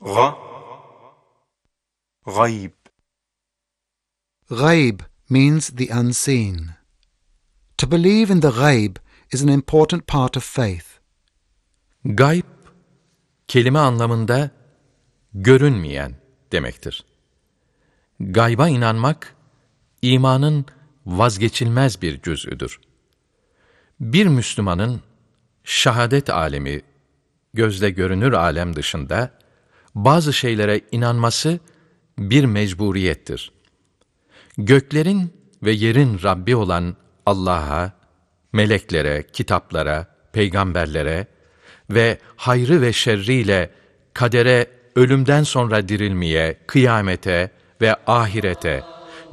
Ga Gayb Ghaib means the unseen. To believe in the ghaib is an important part of faith. Gayb kelime anlamında görünmeyen demektir. Gayba inanmak imanın vazgeçilmez bir cüz'üdür. Bir Müslümanın şahadet alemi, gözle görünür alem dışında bazı şeylere inanması bir mecburiyettir. Göklerin ve yerin Rabbi olan Allah'a, meleklere, kitaplara, peygamberlere ve hayrı ve şerriyle kadere ölümden sonra dirilmeye, kıyamete ve ahirete,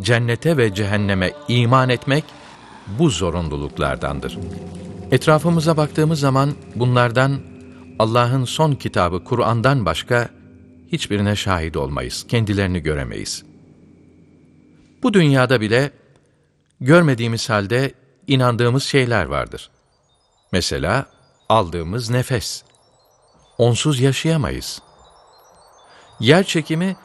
cennete ve cehenneme iman etmek bu zorunluluklardandır. Etrafımıza baktığımız zaman bunlardan Allah'ın son kitabı Kur'an'dan başka hiçbirine şahit olmayız, kendilerini göremeyiz. Bu dünyada bile görmediğimiz halde inandığımız şeyler vardır. Mesela aldığımız nefes. Onsuz yaşayamayız. Yer çekimi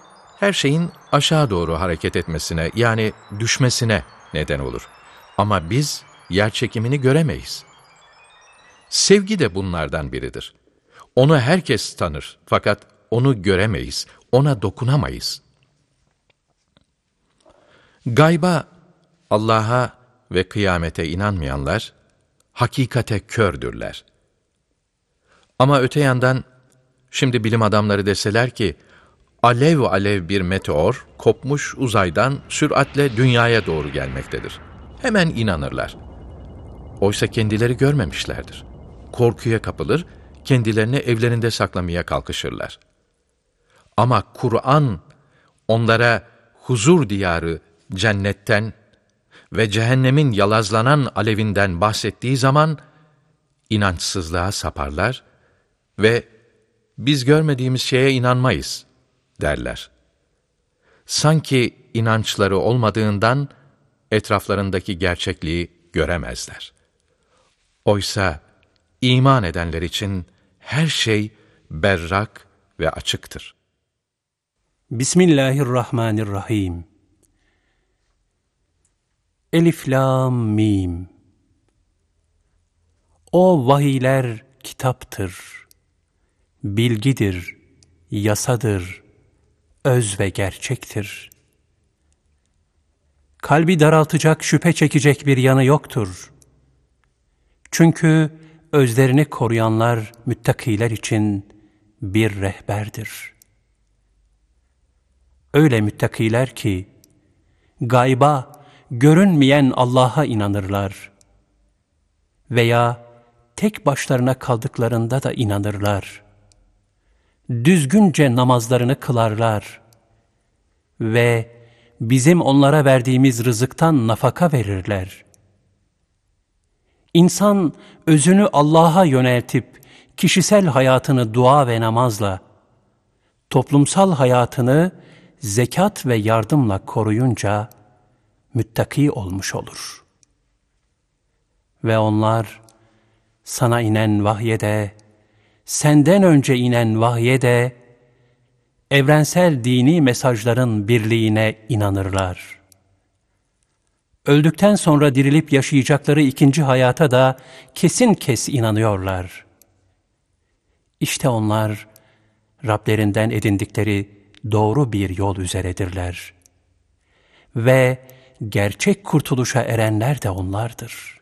her şeyin aşağı doğru hareket etmesine yani düşmesine neden olur. Ama biz yer çekimini göremeyiz. Sevgi de bunlardan biridir. Onu herkes tanır fakat onu göremeyiz, ona dokunamayız. Gayba, Allah'a ve kıyamete inanmayanlar, hakikate kördürler. Ama öte yandan, şimdi bilim adamları deseler ki, alev alev bir meteor, kopmuş uzaydan süratle dünyaya doğru gelmektedir. Hemen inanırlar. Oysa kendileri görmemişlerdir. Korkuya kapılır, kendilerini evlerinde saklamaya kalkışırlar. Ama Kur'an onlara huzur diyarı cennetten ve cehennemin yalazlanan alevinden bahsettiği zaman inançsızlığa saparlar ve biz görmediğimiz şeye inanmayız derler. Sanki inançları olmadığından etraflarındaki gerçekliği göremezler. Oysa iman edenler için her şey berrak ve açıktır. Bismillahirrahmanirrahim. Elif, Lam, Mim. O vahiyler kitaptır, bilgidir, yasadır, öz ve gerçektir. Kalbi daraltacak, şüphe çekecek bir yanı yoktur. Çünkü özlerini koruyanlar müttakiler için bir rehberdir. Öyle müttakiler ki, gayba, görünmeyen Allah'a inanırlar. Veya tek başlarına kaldıklarında da inanırlar. Düzgünce namazlarını kılarlar. Ve bizim onlara verdiğimiz rızıktan nafaka verirler. İnsan özünü Allah'a yöneltip kişisel hayatını dua ve namazla, toplumsal hayatını zekat ve yardımla koruyunca müttaki olmuş olur. Ve onlar sana inen vahyede, senden önce inen vahyede, evrensel dini mesajların birliğine inanırlar. Öldükten sonra dirilip yaşayacakları ikinci hayata da kesin kes inanıyorlar. İşte onlar Rablerinden edindikleri doğru bir yol üzeredirler. Ve gerçek kurtuluşa erenler de onlardır.''